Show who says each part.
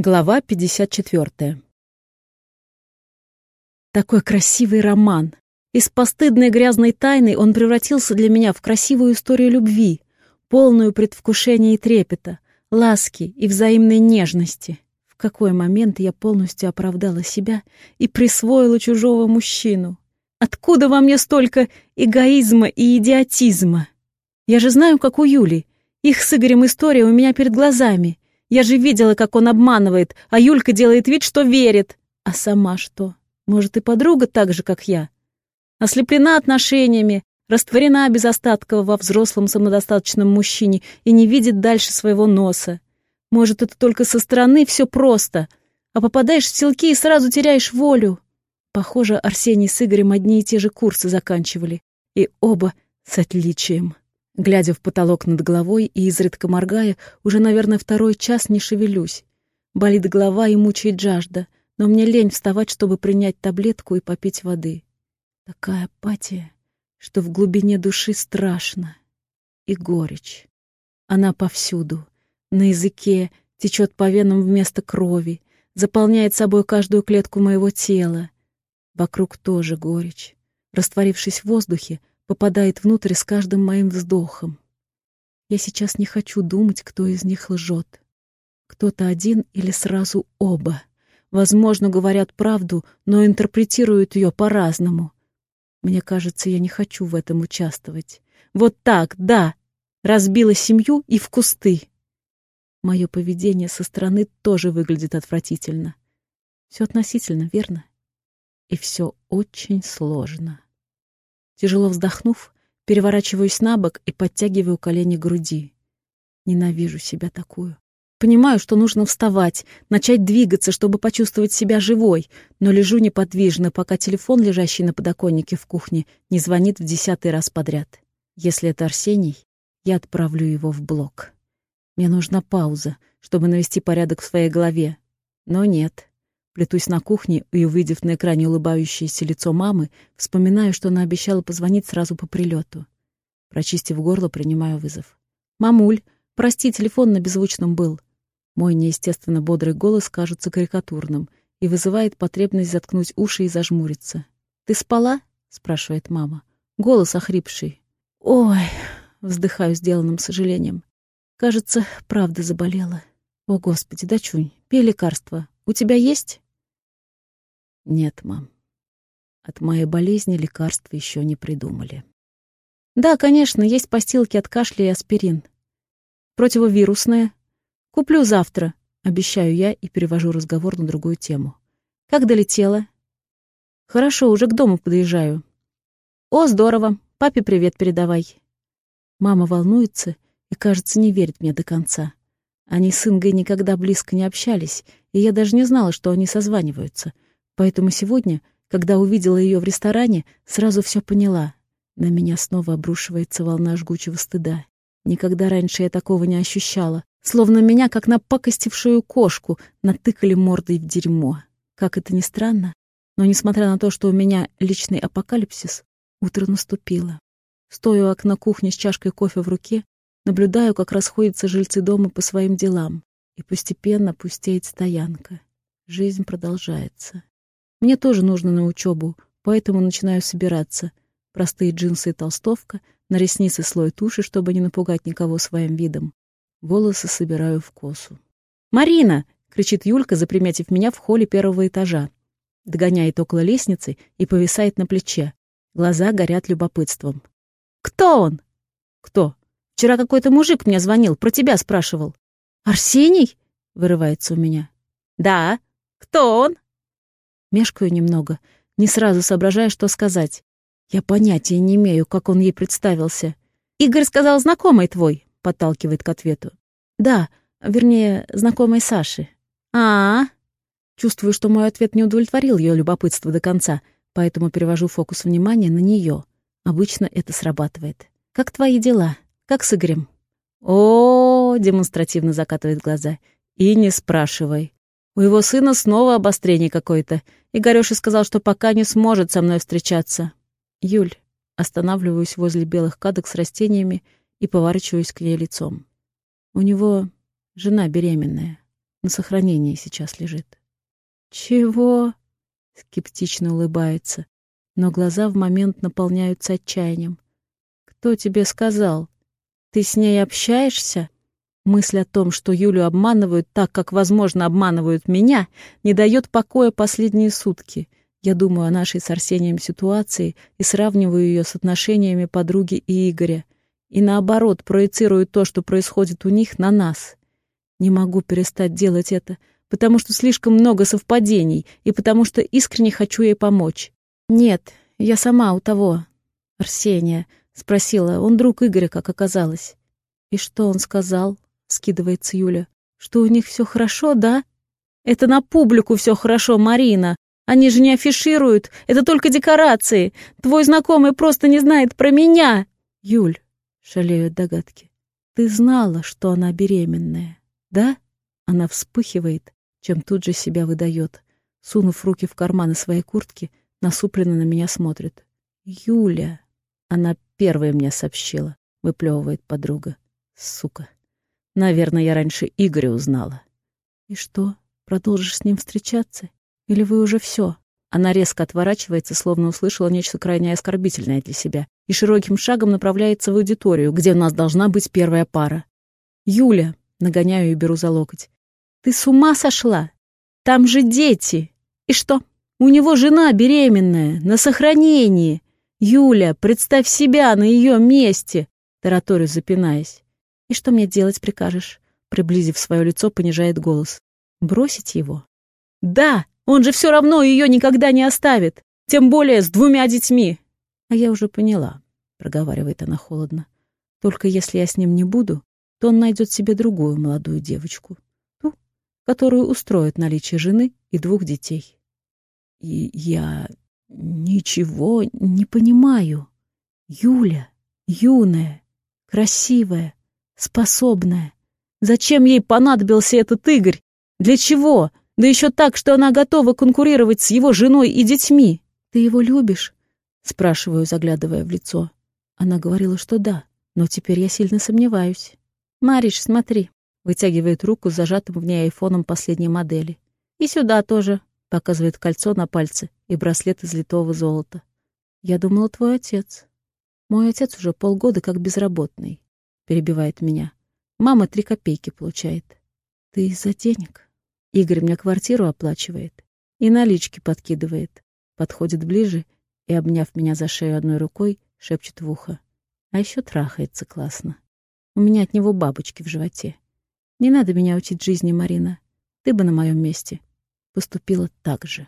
Speaker 1: Глава 54. Такой красивый роман. Из постыдной грязной тайны он превратился для меня в красивую историю любви, полную предвкушения и трепета, ласки и взаимной нежности. В какой момент я полностью оправдала себя и присвоила чужого мужчину? Откуда во мне столько эгоизма и идиотизма? Я же знаю, как у Юли. Их с Игорем история у меня перед глазами — я же видела, как он обманывает, а Юлька делает вид, что верит. А сама что? Может, и подруга так же, как я? Ослеплена отношениями, растворена без остатка во взрослом самодостаточном мужчине и не видит дальше своего носа. Может, это только со стороны все просто, а попадаешь в селки и сразу теряешь волю. Похоже, Арсений с Игорем одни и те же курсы заканчивали, и оба с отличием. Глядя в потолок над головой и изредка моргая, уже, наверное, второй час не шевелюсь. Болит голова и мучает жажда, но мне лень вставать, чтобы принять таблетку и попить воды. Такая апатия, что в глубине души страшно. И горечь. Она повсюду. На языке течет по венам вместо крови, заполняет собой каждую клетку моего тела. Вокруг тоже горечь. Растворившись в воздухе, попадает внутрь с каждым моим вздохом. Я сейчас не хочу думать, кто из них лжет. Кто-то один или сразу оба. Возможно, говорят правду, но интерпретируют ее по-разному. Мне кажется, я не хочу в этом участвовать. Вот так, да, разбила семью и в кусты. Мое поведение со стороны тоже выглядит отвратительно. Все относительно, верно? И все очень сложно. Тяжело вздохнув, переворачиваюсь на бок и подтягиваю колени к груди. Ненавижу себя такую. Понимаю, что нужно вставать, начать двигаться, чтобы почувствовать себя живой, но лежу неподвижно, пока телефон, лежащий на подоконнике в кухне, не звонит в десятый раз подряд. Если это Арсений, я отправлю его в блок. Мне нужна пауза, чтобы навести порядок в своей голове. Но нет. Плетусь на кухне и, увидев на экране улыбающееся лицо мамы, вспоминаю, что она обещала позвонить сразу по прилету. Прочистив горло, принимаю вызов. «Мамуль, прости, телефон на беззвучном был». Мой неестественно бодрый голос кажется карикатурным и вызывает потребность заткнуть уши и зажмуриться. «Ты спала?» — спрашивает мама. Голос охрипший. «Ой!» — вздыхаю сделанным сожалением. «Кажется, правда заболела. О, Господи, дочунь, пей лекарство. У тебя есть?» Нет, мам. От моей болезни лекарства еще не придумали. Да, конечно, есть постилки от кашля и аспирин. Противовирусные. Куплю завтра, обещаю я и перевожу разговор на другую тему. Как долетела? Хорошо, уже к дому подъезжаю. О, здорово. Папе привет передавай. Мама волнуется и, кажется, не верит мне до конца. Они с Ингой никогда близко не общались, и я даже не знала, что они созваниваются — Поэтому сегодня, когда увидела ее в ресторане, сразу все поняла. На меня снова обрушивается волна жгучего стыда. Никогда раньше я такого не ощущала. Словно меня, как напакостившую кошку, натыкали мордой в дерьмо. Как это ни странно, но, несмотря на то, что у меня личный апокалипсис, утро наступило. Стою у окна кухни с чашкой кофе в руке, наблюдаю, как расходятся жильцы дома по своим делам, и постепенно пустеет стоянка. Жизнь продолжается. Мне тоже нужно на учебу, поэтому начинаю собираться. Простые джинсы и толстовка, на ресницы слой туши, чтобы не напугать никого своим видом. Волосы собираю в косу. «Марина!» — кричит Юлька, заприметив меня в холле первого этажа. Догоняет около лестницы и повисает на плече. Глаза горят любопытством. «Кто он?» «Кто?» «Вчера какой-то мужик мне звонил, про тебя спрашивал». «Арсений?» — вырывается у меня. «Да. Кто он?» Мешкаю немного, не сразу соображая, что сказать. Я понятия не имею, как он ей представился. «Игорь сказал, знакомый твой», — подталкивает к ответу. «Да, вернее, знакомый Саши». А, -а, а Чувствую, что мой ответ не удовлетворил ее любопытство до конца, поэтому перевожу фокус внимания на нее. Обычно это срабатывает. «Как твои дела? Как с Игорем?» О, -о, -о демонстративно закатывает глаза. «И не спрашивай. У его сына снова обострение какое-то. Игорёша сказал, что пока не сможет со мной встречаться. Юль, останавливаюсь возле белых кадок с растениями и поворачиваюсь к ней лицом. У него жена беременная. на сохранении сейчас лежит. «Чего?» — скептично улыбается, но глаза в момент наполняются отчаянием. «Кто тебе сказал? Ты с ней общаешься?» Мысль о том, что Юлю обманывают так, как, возможно, обманывают меня, не дает покоя последние сутки. Я думаю о нашей с Арсением ситуации и сравниваю ее с отношениями подруги и Игоря. И наоборот, проецирую то, что происходит у них, на нас. Не могу перестать делать это, потому что слишком много совпадений и потому что искренне хочу ей помочь. Нет, я сама у того, Арсения, спросила, он друг Игоря, как оказалось. И что он сказал? Скидывается Юля. Что у них все хорошо, да? Это на публику все хорошо, Марина. Они же не афишируют. Это только декорации. Твой знакомый просто не знает про меня. Юль, шалеют догадки. Ты знала, что она беременная, да? Она вспыхивает, чем тут же себя выдает. Сунув руки в карманы своей куртки, насупленно на меня смотрит. «Юля!» Она первая мне сообщила, выплевывает подруга. Сука. Наверное, я раньше Игоря узнала. И что, продолжишь с ним встречаться? Или вы уже все? Она резко отворачивается, словно услышала нечто крайне оскорбительное для себя, и широким шагом направляется в аудиторию, где у нас должна быть первая пара. «Юля!» — нагоняю и беру за локоть. «Ты с ума сошла? Там же дети! И что? У него жена беременная, на сохранении! Юля, представь себя на ее месте!» Тараторю запинаясь. «И что мне делать прикажешь?» Приблизив свое лицо, понижает голос. «Бросить его?» «Да! Он же все равно ее никогда не оставит! Тем более с двумя детьми!» «А я уже поняла», — проговаривает она холодно. «Только если я с ним не буду, то он найдет себе другую молодую девочку, ту, которую устроит наличие жены и двух детей». «И я ничего не понимаю. Юля, юная, красивая, способная. Зачем ей понадобился этот Игорь? Для чего? Да еще так, что она готова конкурировать с его женой и детьми. Ты его любишь? Спрашиваю, заглядывая в лицо. Она говорила, что да, но теперь я сильно сомневаюсь. Мариш, смотри. Вытягивает руку с зажатым в ней айфоном последней модели. И сюда тоже. Показывает кольцо на пальце и браслет из литого золота. Я думала, твой отец. Мой отец уже полгода как безработный перебивает меня. Мама три копейки получает. Ты из-за денег? Игорь мне квартиру оплачивает и налички подкидывает. Подходит ближе и, обняв меня за шею одной рукой, шепчет в ухо. А еще трахается классно. У меня от него бабочки в животе. Не надо меня учить жизни, Марина. Ты бы на моем месте поступила так же.